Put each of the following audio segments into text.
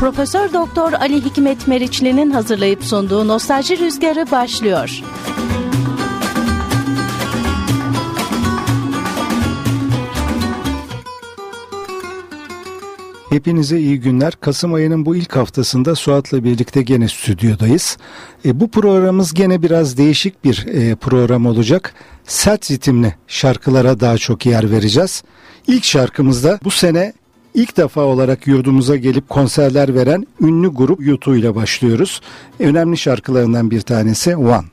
Profesör Doktor Ali Hikmet Meriçli'nin hazırlayıp sunduğu Nostalji Rüzgarı başlıyor. Hepinize iyi günler. Kasım ayının bu ilk haftasında Suat'la birlikte gene stüdyodayız. E, bu programımız gene biraz değişik bir e, program olacak. Sert ritimli şarkılara daha çok yer vereceğiz. İlk şarkımızda bu sene ilk defa olarak yurdumuza gelip konserler veren ünlü grup YouTube ile başlıyoruz. Önemli şarkılarından bir tanesi One.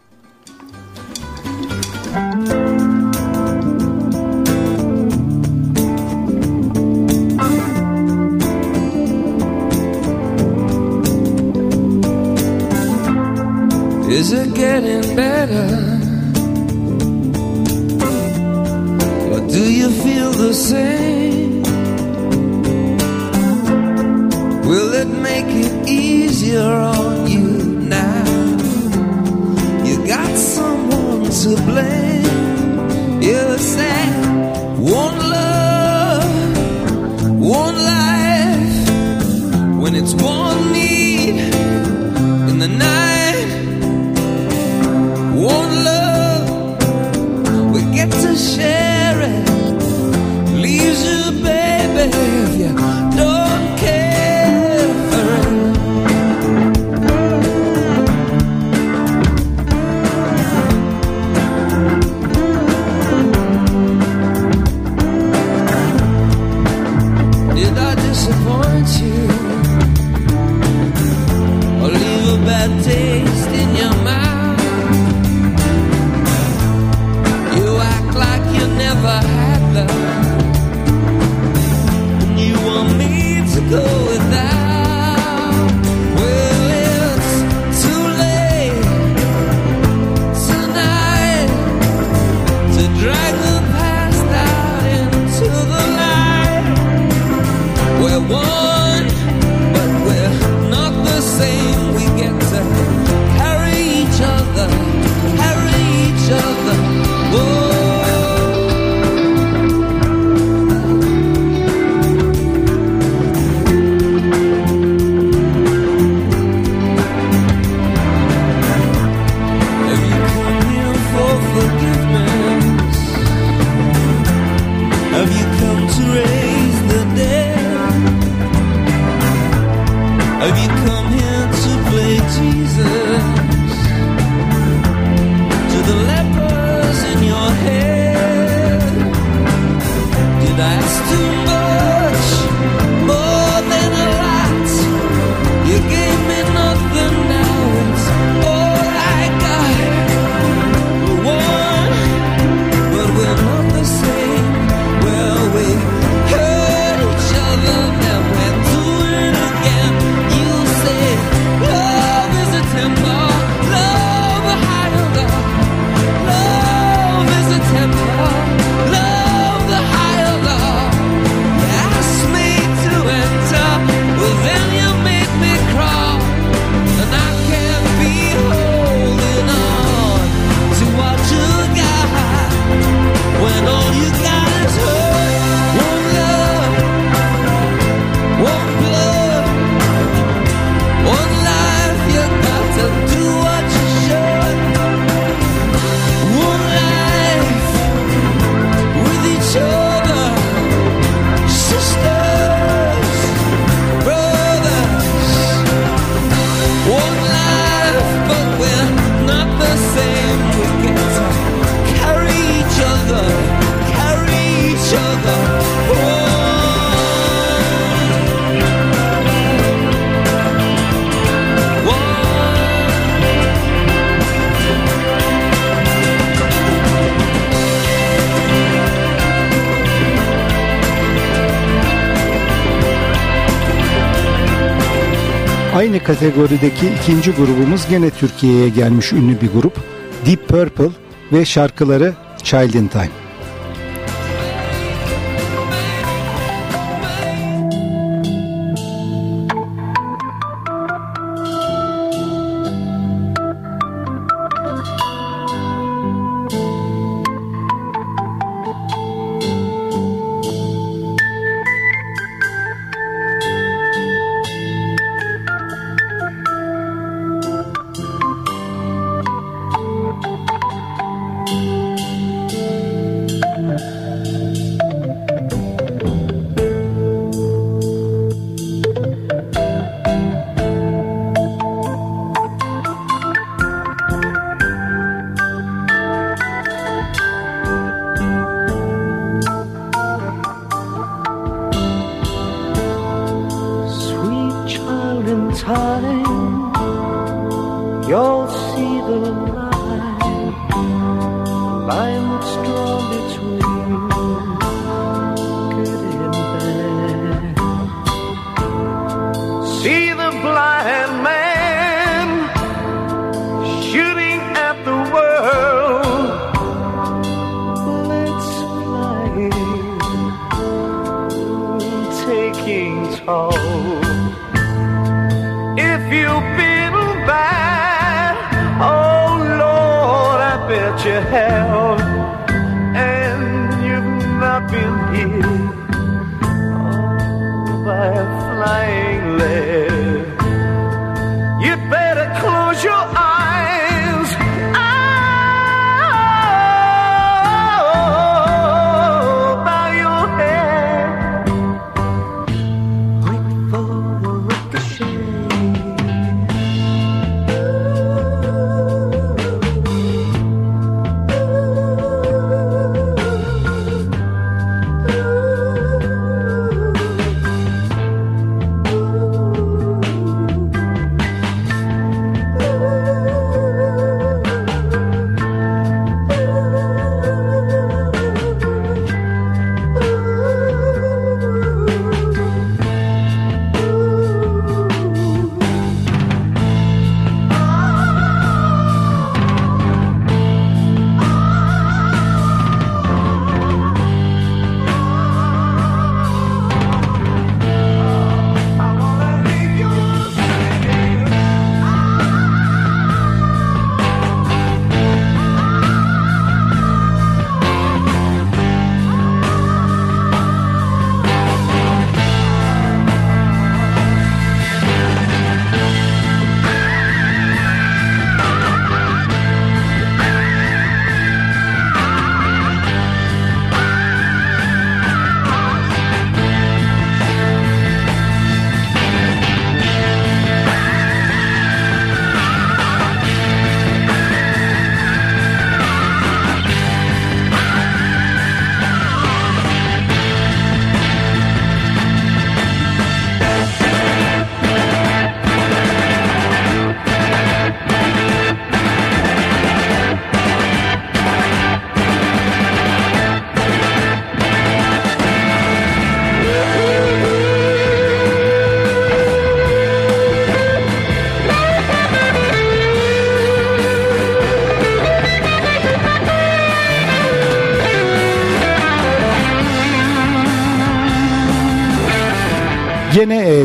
Is it getting better? Or do you feel the same? Make it easier on you now? You got someone to blame. You say, one love, one life, when it's one need in the night. One love, we get to share kategorideki ikinci grubumuz gene Türkiye'ye gelmiş ünlü bir grup. Deep Purple ve şarkıları Child in Time.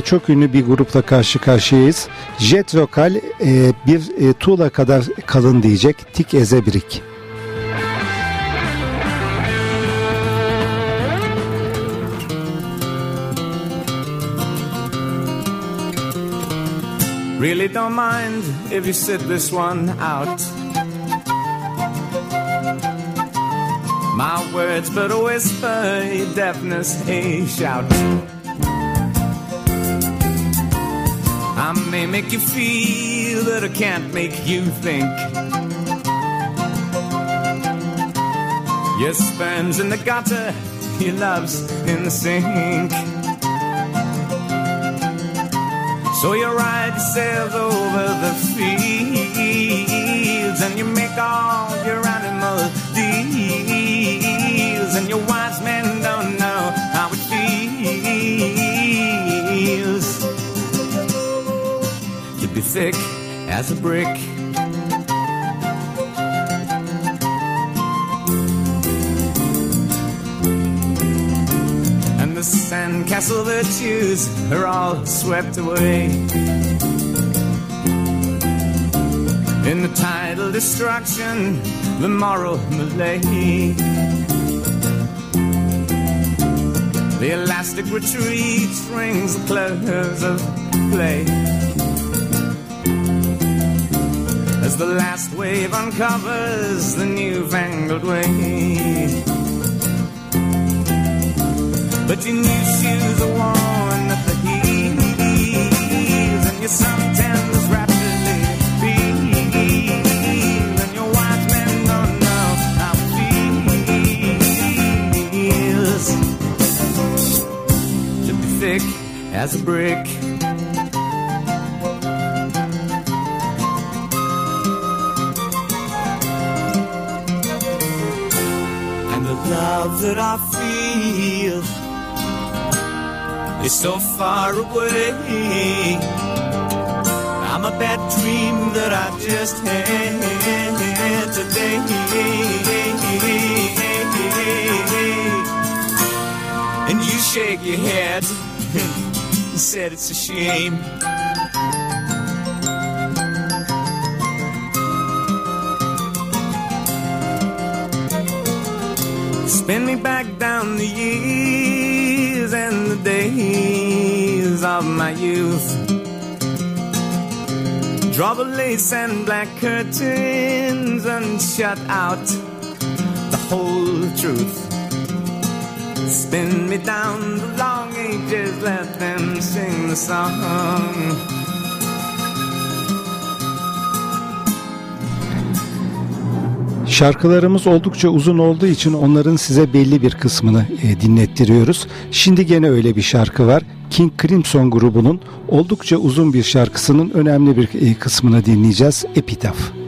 Çok ünlü bir grupla karşı karşıyayız. Jet Rockal e, bir e, tuğla kadar kalın diyecek Tik Ezebrik. Really don't mind if you sit this one out. My words but a whisper, your deafness a shout. May make you feel that I can't make you think. Your sperm's in the gutter, your love's in the sink. So you ride yourself over the fields and you make all your animal deals and your wise men don't know how it feels thick as a brick. And the sandcastle virtues are all swept away. In the tidal destruction, the moral malaise. The elastic retreat rings the close of play. As the last wave uncovers the newfangled way. But your new shoes are worn at the heels, and your suntans rapidly feel, and your wise men don't know how it feels to be thick as a brick. Love that I feel is so far away. I'm a bad dream that I just had today. And you shake your head. and said it's a shame. Spin me back down the years and the days of my youth. Draw the lace and black curtains and shut out the whole truth. Spin me down the long ages, let them sing the song. Şarkılarımız oldukça uzun olduğu için onların size belli bir kısmını e, dinlettiriyoruz. Şimdi gene öyle bir şarkı var. King Crimson grubunun oldukça uzun bir şarkısının önemli bir e, kısmını dinleyeceğiz. Epitaph.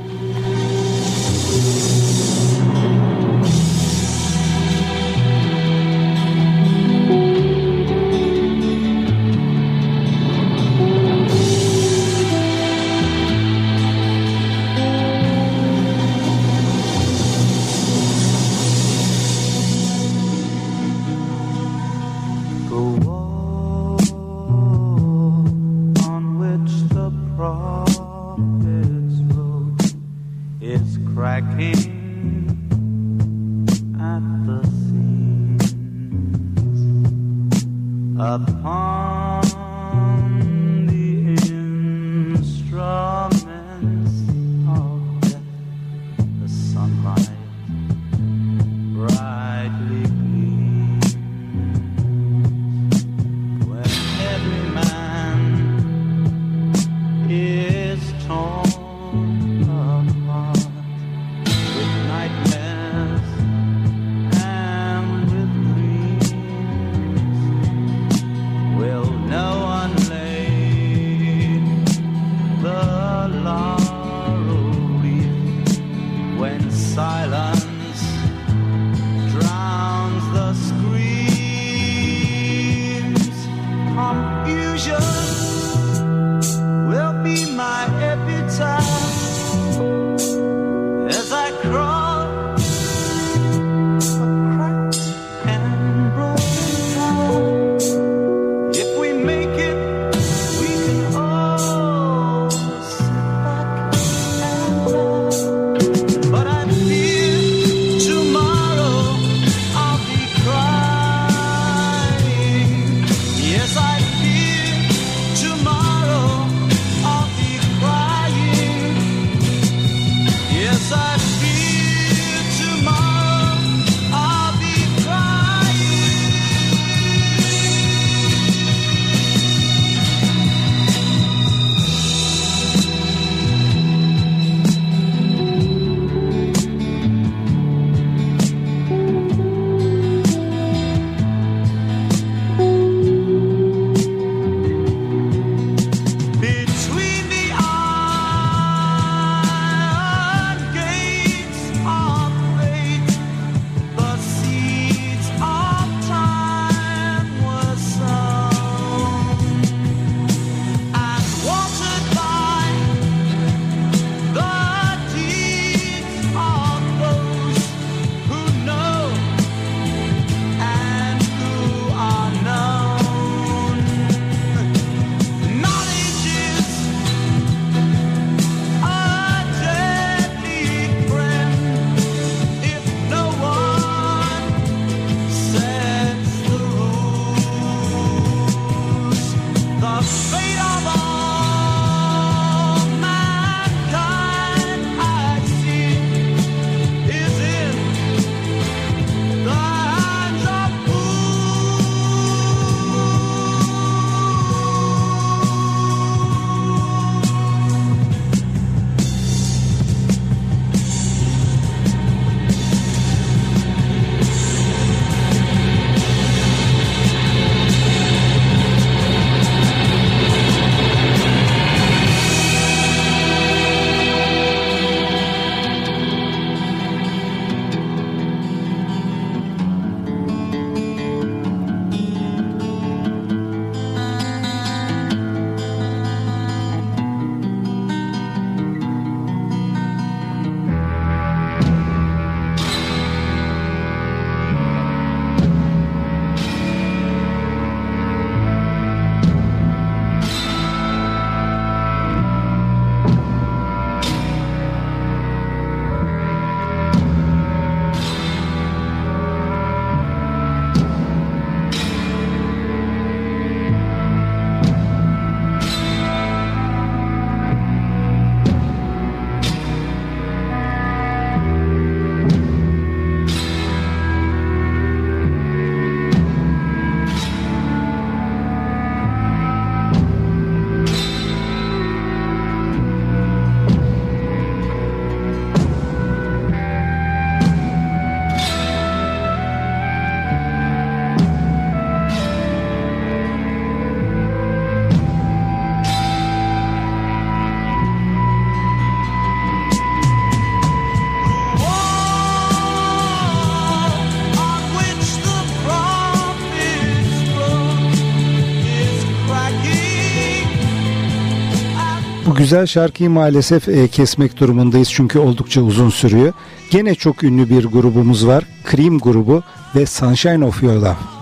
Güzel şarkıyı maalesef e, kesmek durumundayız çünkü oldukça uzun sürüyor. Gene çok ünlü bir grubumuz var. Cream grubu ve Sunshine of Your Love.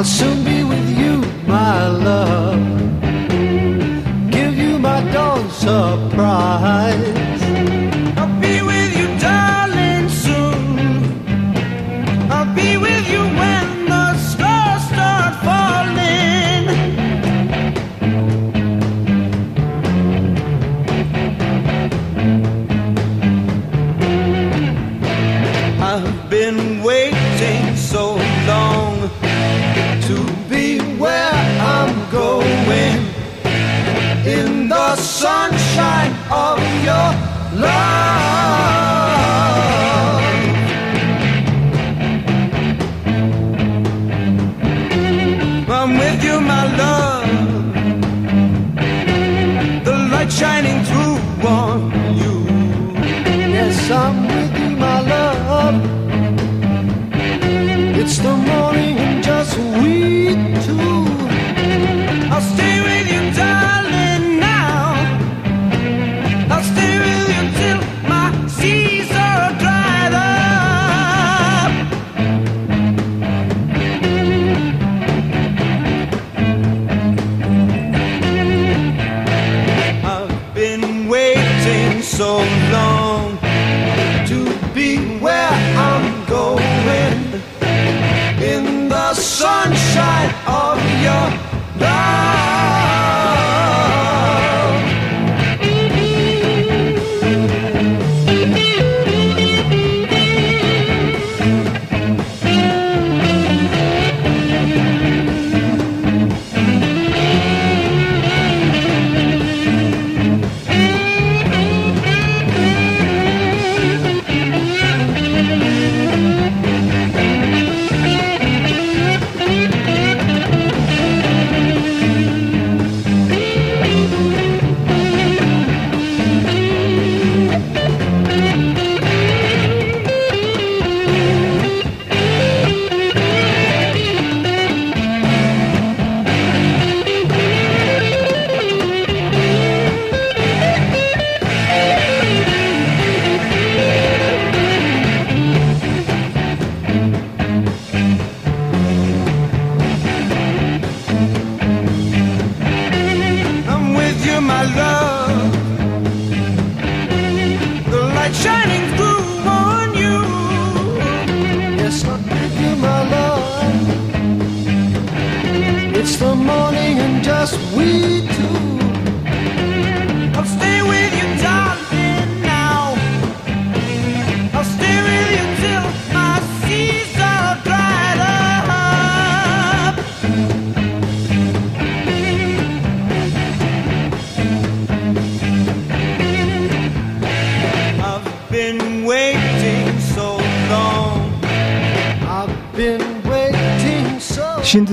I'll soon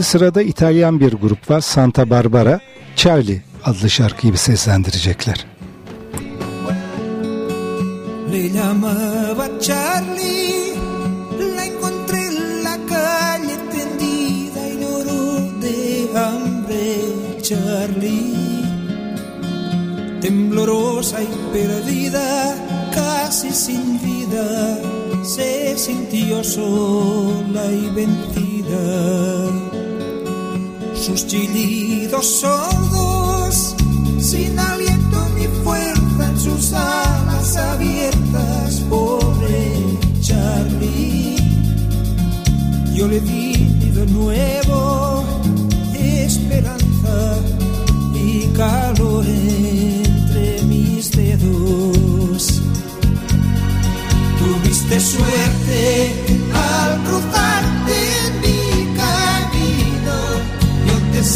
sırada İtalyan bir grup var Santa Barbara. Charlie adlı şarkıyı bir seslendirecekler. Le llamaba Charlie, la encontré en la calle tendida y lloró de hambre. Charlie, temblorosa y perdida, casi sin vida, se sintió sola y vencida. Sus chillidos sordos, sin aliento ni fuerza en sus alas abiertas, pobre Charlie. Yo le di de nuevo esperanza y calor entre mis dedos. Tuviste suerte al cruzarte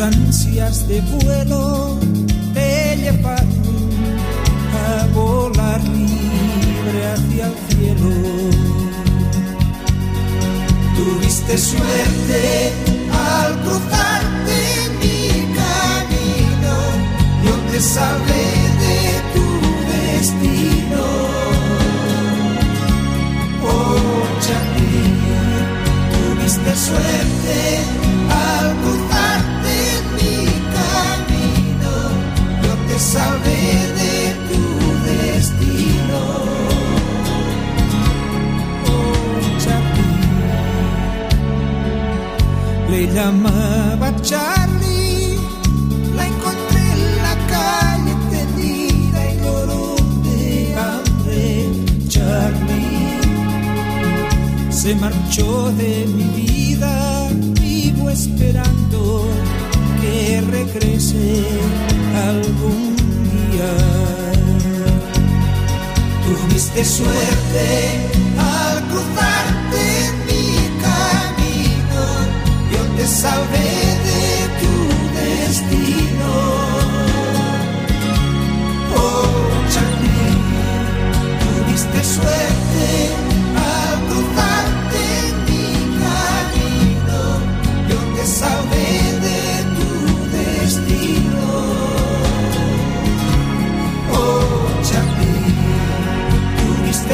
ansias de vuelo te llevaron a volar libre hacia el cielo. Tuviste suerte al cruzarte mi camino, yo te salvé de tu destino. Oh, Charlie, tuviste suerte salvé de tu destino. Oh, Charlie, le llamaba Charlie, la encontré en la calle tendida y lloró de hambre, Charlie se marchó de mi vida, vivo esperando que regrese algún día. Tuviste suerte al cruzarte mi camino, yo te salvé de tu destino. Oh, Charlie, tuviste suerte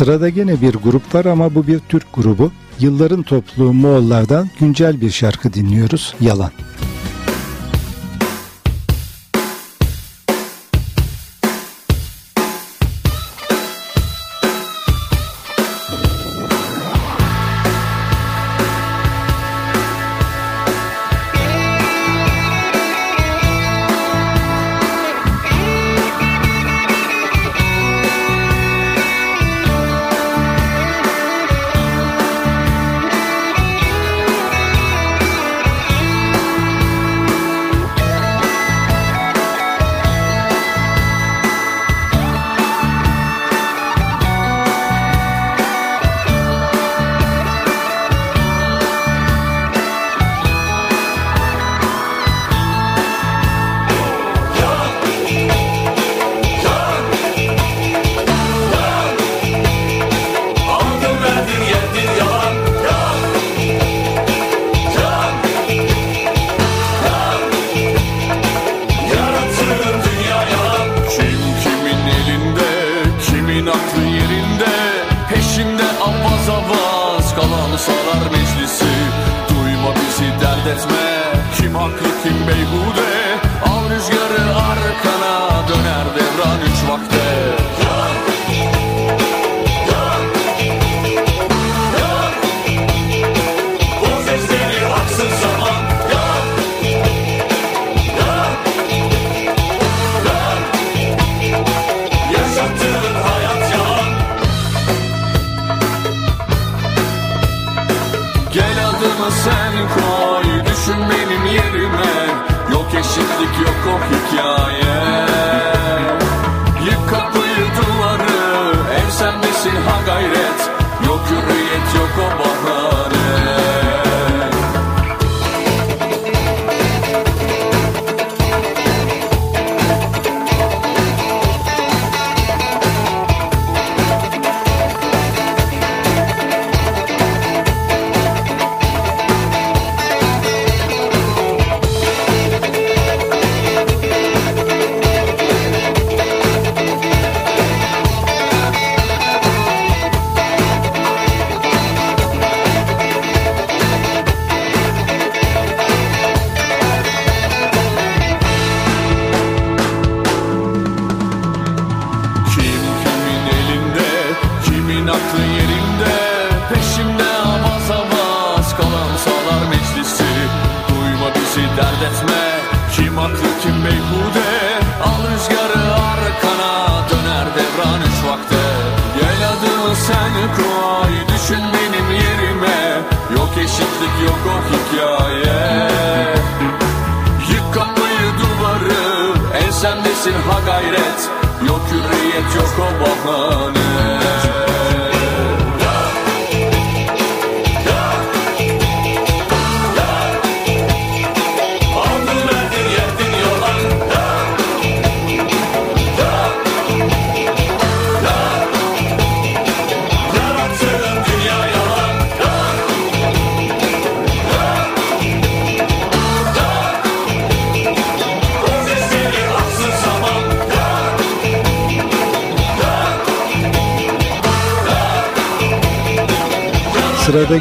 Sırada gene bir grup var ama bu bir Türk grubu. Yılların topluluğu Moğollardan güncel bir şarkı dinliyoruz. Yalan.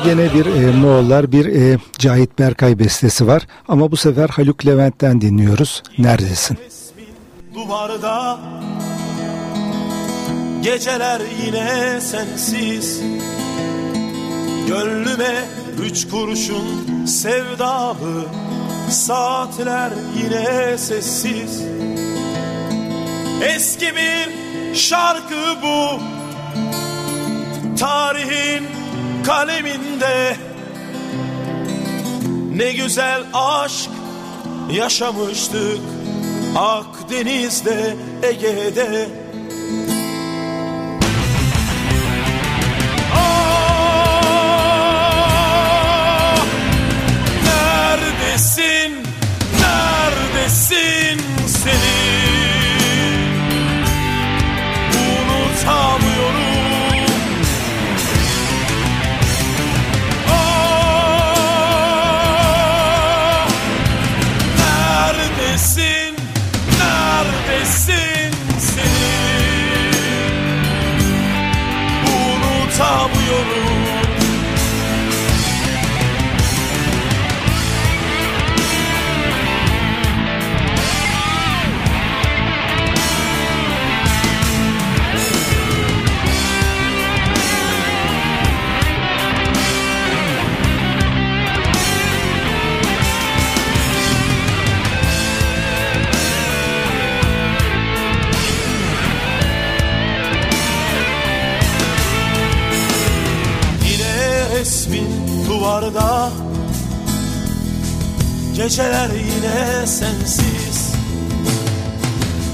Gene bir e, Moğollar, bir e, Cahit Berkay bestesi var. Ama bu sefer Haluk Levent'ten dinliyoruz. Neredesin? duvarda Geceler yine sensiz Gönlüme üç kurşun sevdalı Saatler yine sessiz Eski bir şarkı bu Tarihin kaleminde. Ne güzel aşk yaşamıştık Akdeniz'de, Ege'de Geceler yine sensiz.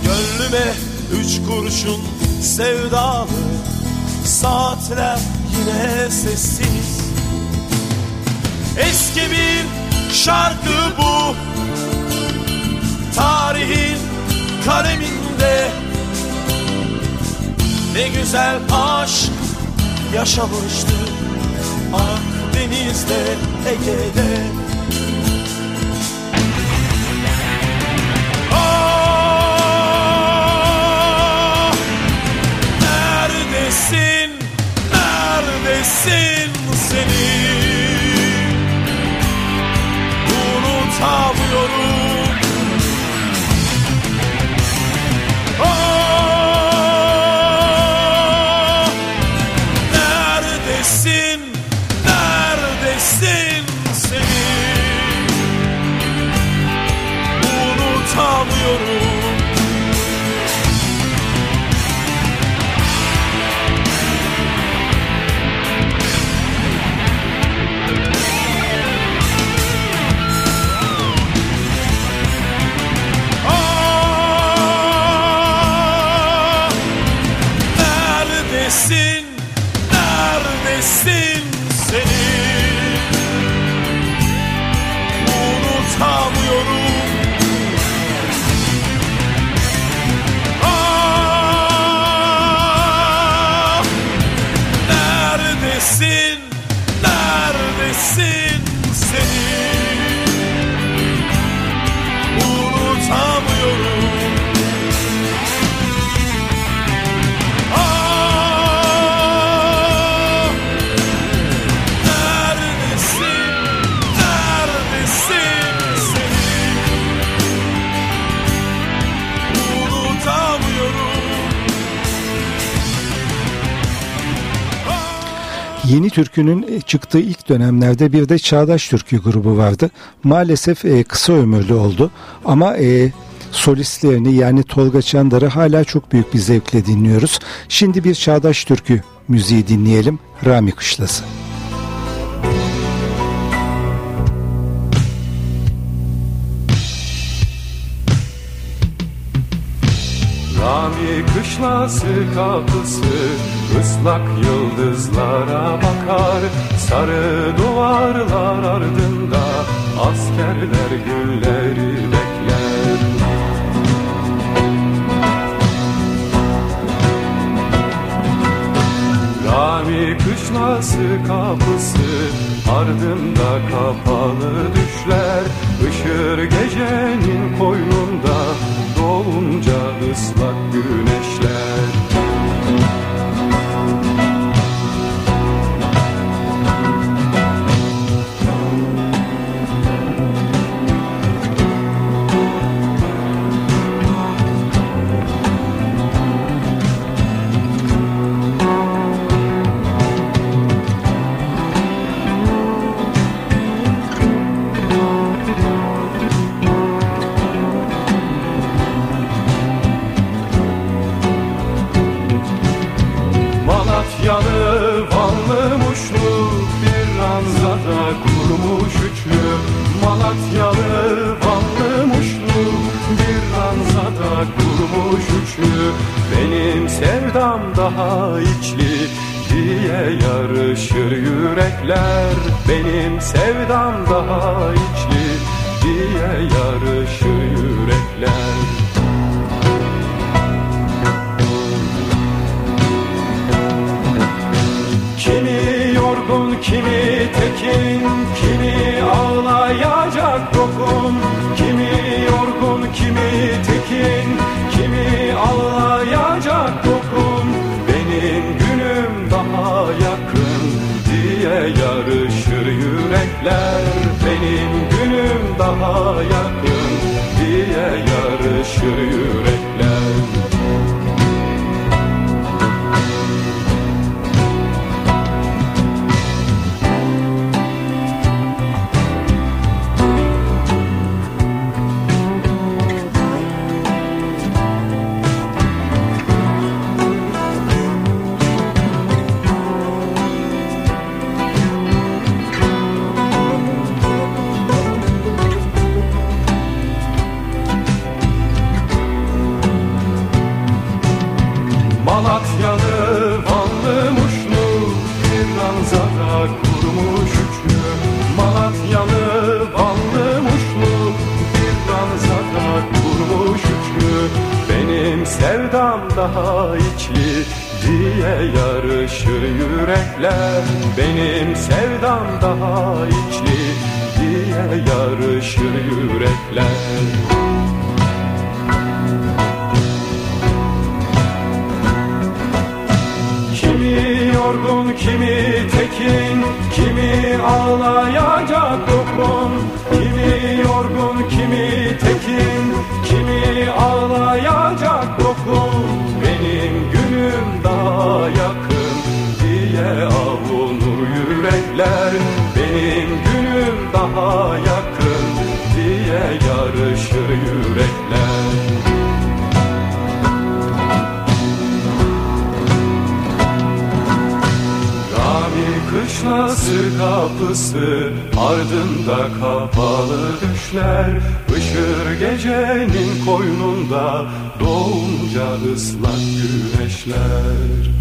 Gönlüme üç kurşun sevdalı Saatler yine sessiz. Eski bir şarkı bu. Tarihin kaleminde Ne güzel aşk yaşamıştık Akdeniz'de, Ege'de neredesin seni Unutamıyorum Yeni türkünün e, çıktığı ilk dönemlerde bir de Çağdaş Türkü grubu vardı. Maalesef e, kısa ömürlü oldu ama e, solistlerini yani Tolga Çandar'ı hala çok büyük bir zevkle dinliyoruz. Şimdi bir Çağdaş Türkü müziği dinleyelim. Rami Kışlası. Rami kışlası kapısı ıslak yıldızlara bakar. Sarı duvarlar ardında askerler günleri bekler Rami kışlası kapısı ardında kapalı düşler. Işır gecenin koynunda doğunca ıslak güneşler Malatyalı, Vanlı, Muşlu bir ranzada kurmuş üçlü. Benim sevdam daha içli diye yarışır yürekler. Benim sevdam daha içli diye yarışır yürekler. Kimi yorgun, kimi tekin, kimi ağlayacak dokun. Kimi yorgun, kimi tekin, kimi ağlayacak dokun. Benim günüm daha yakın diye yarışır yürekler. Benim günüm daha yakın diye yarışır yürekler. Kışlası kapısı ardında kapalı düşler Işır gecenin koynunda doğunca ıslak güneşler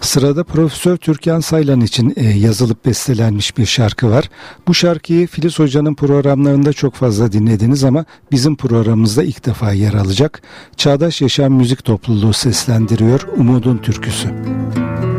Sırada Profesör Türkan Saylan için e, yazılıp bestelenmiş bir şarkı var. Bu şarkıyı Filiz Hoca'nın programlarında çok fazla dinlediniz ama bizim programımızda ilk defa yer alacak. Çağdaş Yaşam Müzik Topluluğu seslendiriyor Umudun Türküsü. Rami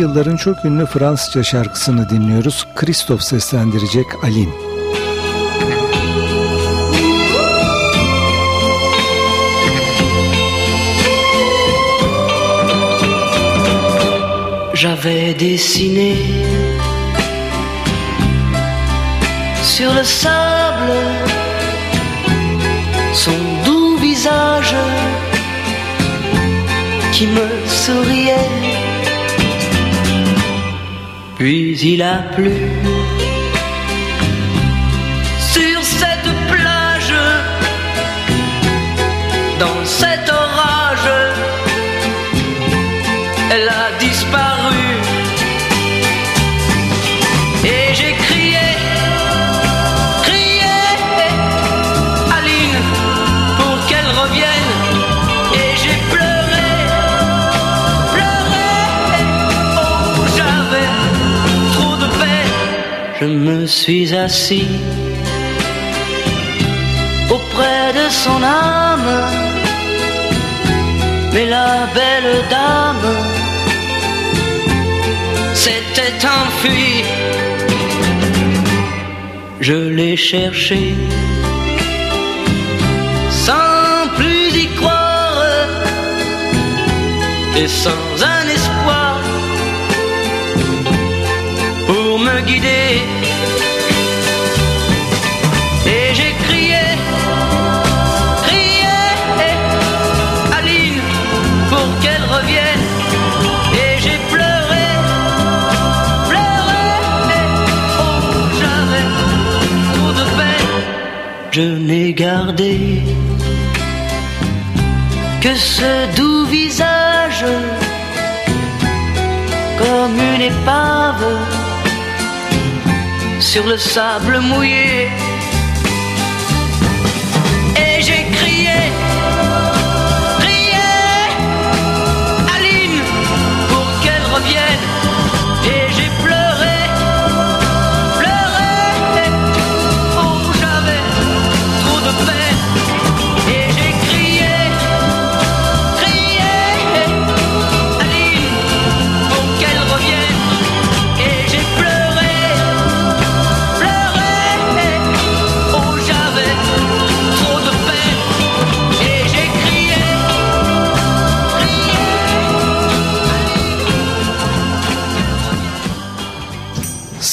yılların çok ünlü Fransızca şarkısını dinliyoruz. Kristof seslendirecek Alim. J'avais dessiné sur le sable son doux visage qui me souriait Puis il a plu. suis assis auprès de son âme, mais la belle dame s'était enfuie. Je l'ai cherchée sans plus y croire et sans que ce doux visage comme une épave sur le sable mouillé.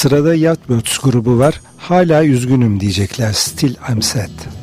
Sırada Yatmöts grubu var. Hala üzgünüm diyecekler. Still I'm sad.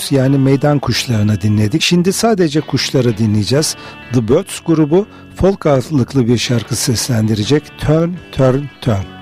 Birds yani meydan kuşlarını dinledik. Şimdi sadece kuşları dinleyeceğiz. The Birds grubu folk ağırlıklı bir şarkı seslendirecek. Turn, turn, turn.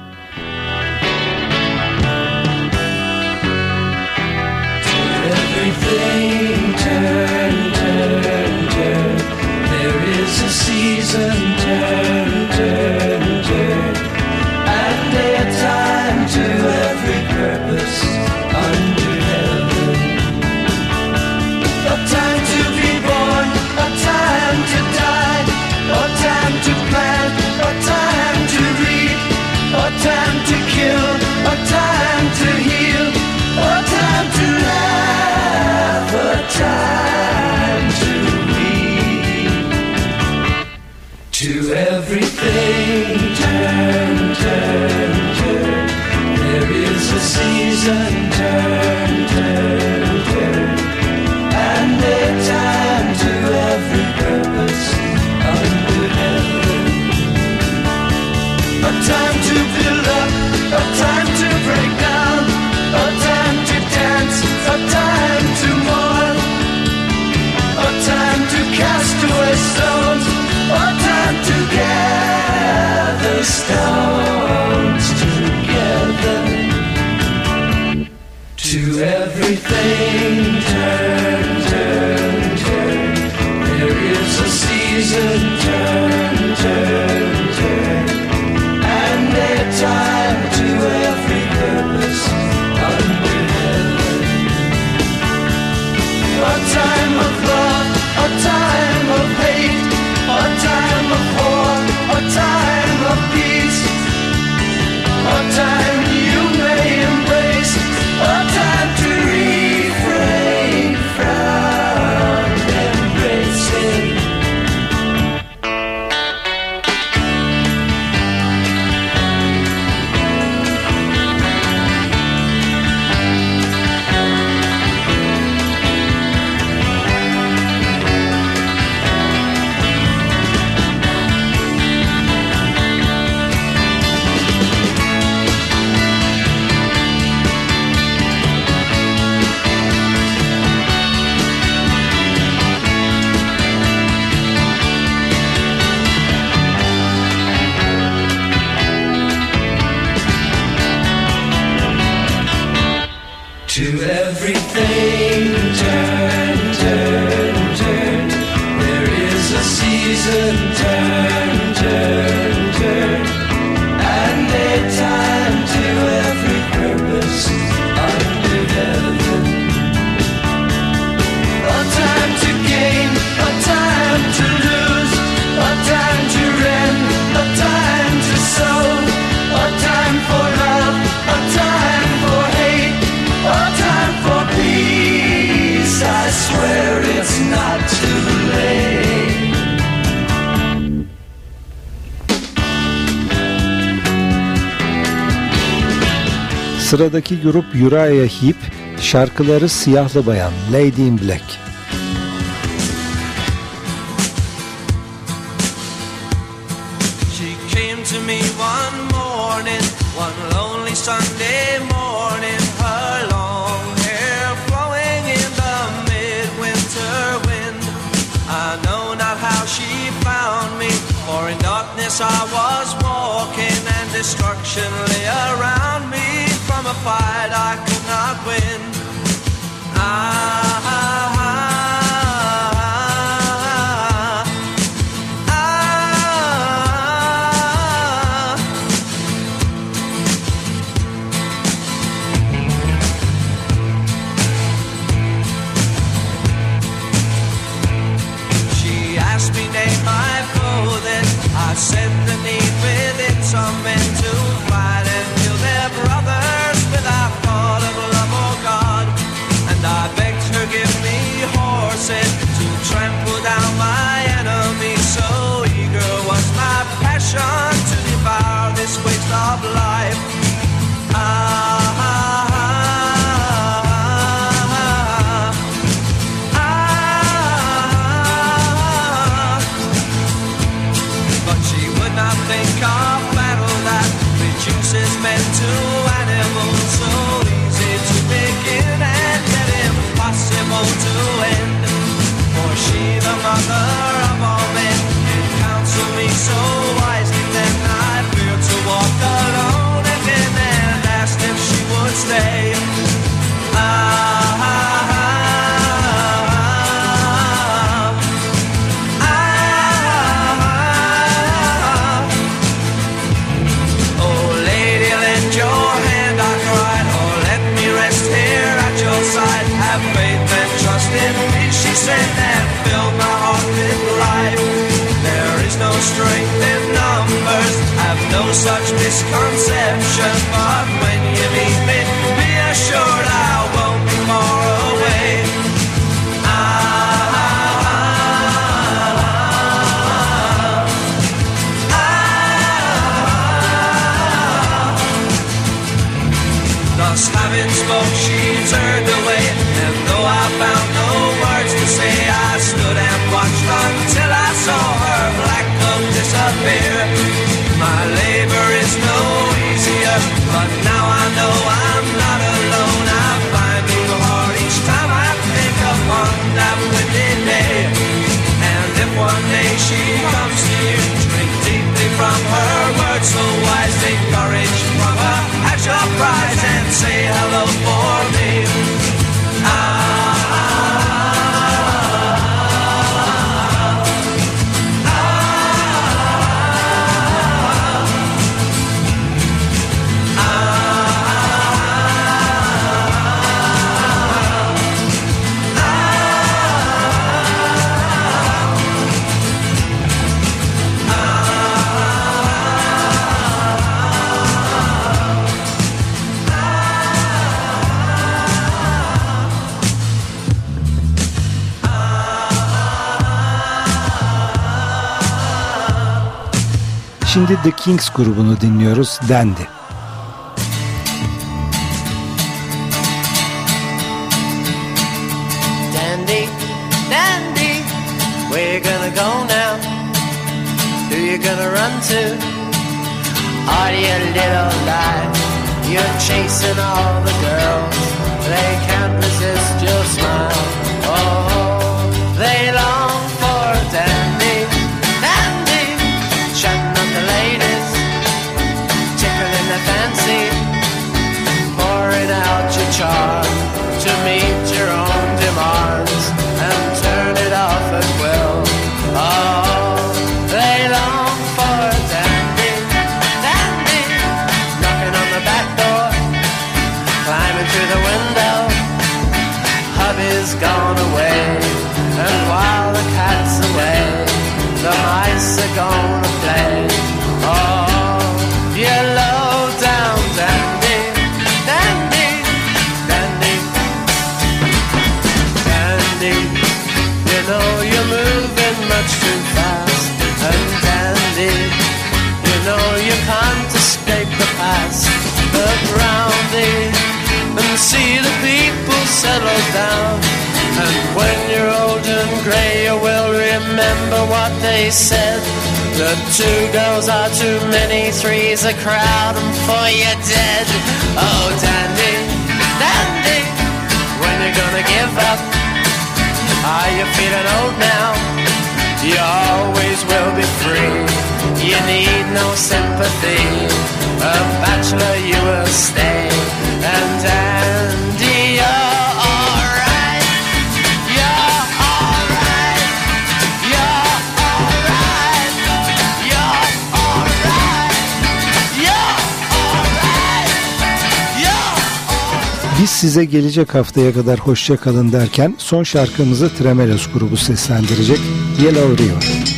Sıradaki grup Uriah Heep, şarkıları Siyahlı Bayan, Lady in Black. She came to me one morning, one lonely Sunday morning, her long hair flowing in the midwinter wind. I know not how she found me, for in darkness I was walking and destruction lay around me. a fight I could not win. I such misconception, but and say hello, boy. Şimdi The Kings grubunu dinliyoruz dendi. gonna run to? Are you little light? You're chasing all the girls. No, you can't escape the past. Look round thee and see the people settle down. And when you're old and grey, you will remember what they said. The two girls are too many, three's a crowd, and four you're dead. Oh, dandy, dandy, when you gonna give up? Are you feeling old now? You always will be free. You need no sympathy. A bachelor, you will stay. And Andy, you're alright. You're alright. You're alright. You're alright. You're alright. You're. Biz size gelecek haftaya kadar hoşça kalın derken son şarkımızı Tremelos grubu seslendirecek. Yellow River.